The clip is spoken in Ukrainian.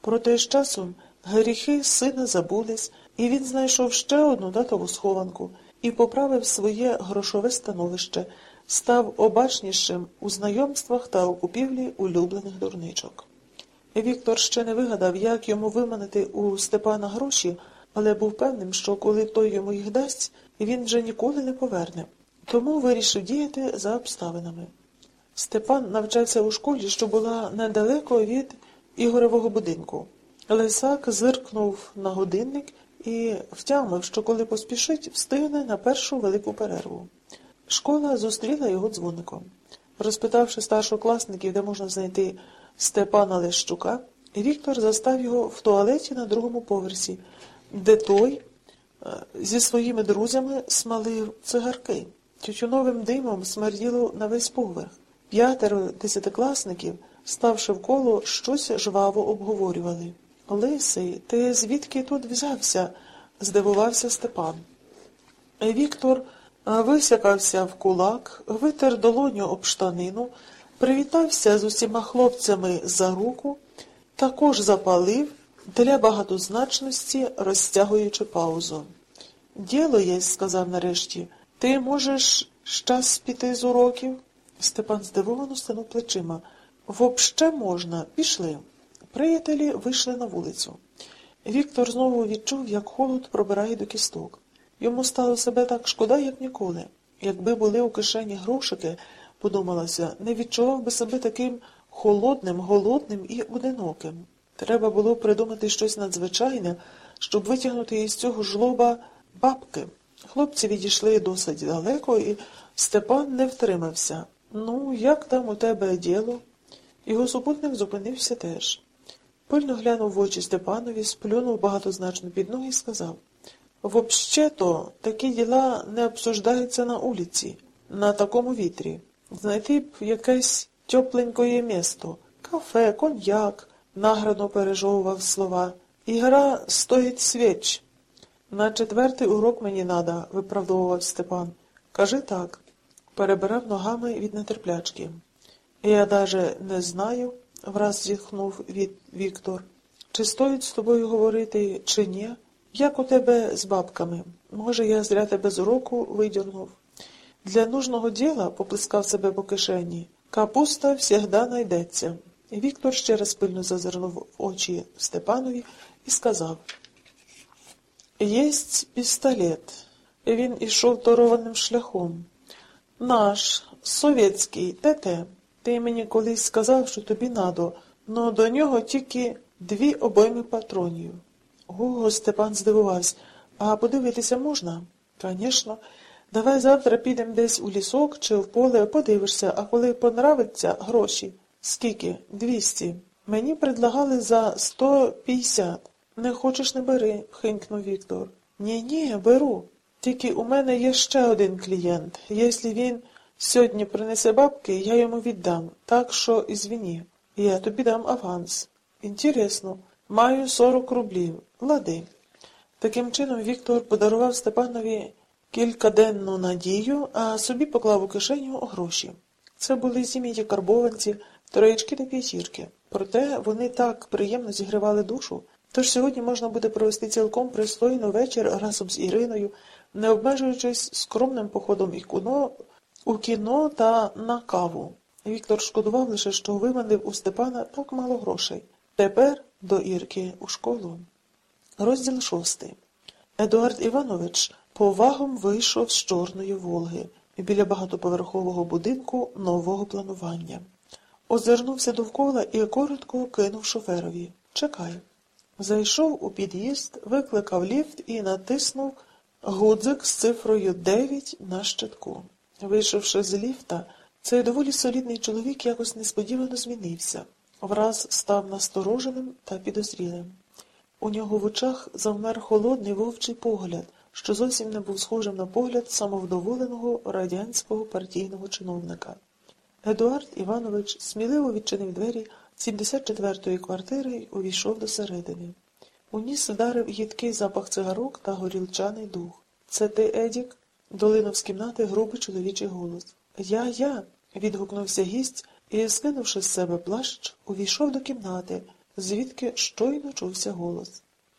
Проте з часом гріхи сина забулись, і він знайшов ще одну датову схованку і поправив своє грошове становище, став обачнішим у знайомствах та у купівлі улюблених дурничок. Віктор ще не вигадав, як йому виманити у Степана гроші, але був певним, що коли той йому їх дасть, він вже ніколи не поверне. Тому вирішив діяти за обставинами. Степан навчався у школі, що була недалеко від Ігоревого будинку. Лисак зиркнув на годинник і втямив, що коли поспішить, встигне на першу велику перерву. Школа зустріла його дзвоником. Розпитавши старшокласників, де можна знайти Степана Лещука, Віктор застав його в туалеті на другому поверсі, де той е, зі своїми друзями смалив цигарки. Тютюновим димом смерділо на весь поверх. П'ятеро десятикласників, ставши в коло, щось жваво обговорювали. Лисий, ти звідки тут взявся? здивувався Степан. Віктор висякався в кулак, витер долоню об штанину, привітався з усіма хлопцями за руку, також запалив для багатозначності, розтягуючи паузу. Діло є, сказав нарешті, ти можеш щас піти з уроків? Степан здивовано стинув плечима. Вобще можна, пішли. Приятелі вийшли на вулицю. Віктор знову відчув, як холод пробирає до кісток. Йому стало себе так шкода, як ніколи. Якби були у кишені грошики, подумалося, не відчував би себе таким холодним, голодним і одиноким. Треба було придумати щось надзвичайне, щоб витягнути із цього жлоба бабки. Хлопці відійшли досить далеко, і Степан не втримався. Ну, як там у тебе діло? Його супутник зупинився теж. Пильно глянув в очі Степанові, сплюнув багатозначно під ноги і сказав Вообще-то такі діла не обсуждаються на улиці, на такому вітрі. Знайти б якесь тепленькое місто, кафе, коньяк, наградно пережовував слова. Ігра стоїть свіч. На четвертий урок мені надо, виправдовував Степан. Кажи так. Перебирав ногами від нетерплячки. Я даже не знаю, враз зітхнув Віктор. Чи стоїть з тобою говорити, чи ні? Як у тебе з бабками? Може, я зря тебе з уроку видірнув. Для нужного діла поплескав себе по кишені. Капуста всегда найдеться. Віктор ще раз пильно зазирнув в очі Степанові і сказав Єсть пістолет. Він ішов торованим шляхом. Наш, совєтський, те-те. Ти мені колись сказав, що тобі надо, но до нього тільки дві обойми патронів. Ого, Степан здивувався. А подивитися можна? Звісно. Давай завтра підемо десь у лісок чи в поле, подивишся, а коли понравиться гроші. Скільки? Двісті. Мені предлагали за сто п'ятдесят. Не хочеш, не бери, хинькнув Віктор. Ні, ні, беру. Тільки у мене є ще один клієнт. Якщо він сьогодні принесе бабки, я йому віддам. Так що, ізвіні, я тобі дам аванс. Інтересно, маю сорок рублів. Лади. Таким чином Віктор подарував Степанові кількаденну надію, а собі поклав у кишеню гроші. Це були зім'яті карбованці, троєчки та п'ятірки. Проте вони так приємно зігрівали душу, тож сьогодні можна буде провести цілком пристойно вечір разом з Іриною, не обмежуючись скромним походом і кіно, у кіно та на каву. Віктор шкодував лише, що виманив у Степана так мало грошей. Тепер до Ірки у школу. Розділ шостий. Едуард Іванович повагом вийшов з Чорної Волги біля багатоповерхового будинку нового планування. Озирнувся довкола і коротко кинув шоферові Чекай. Зайшов у під'їзд, викликав ліфт і натиснув гудзик з цифрою 9 на щитку. Вийшовши з ліфта, цей доволі солідний чоловік якось несподівано змінився, враз став настороженим та підозрілим. У нього в очах завмер холодний вовчий погляд, що зовсім не був схожим на погляд самовдоволеного радянського партійного чиновника. Едуард Іванович сміливо відчинив двері 74-ї квартири й увійшов до середини. У ніс вдарив гідкий запах цигарок та горілчаний дух. Це ти, Едік? Долинув з кімнати грубий чоловічий голос. Я, я. відгукнувся гість і, скинувши з себе плащ, увійшов до кімнати, звідки щойно чувся голос.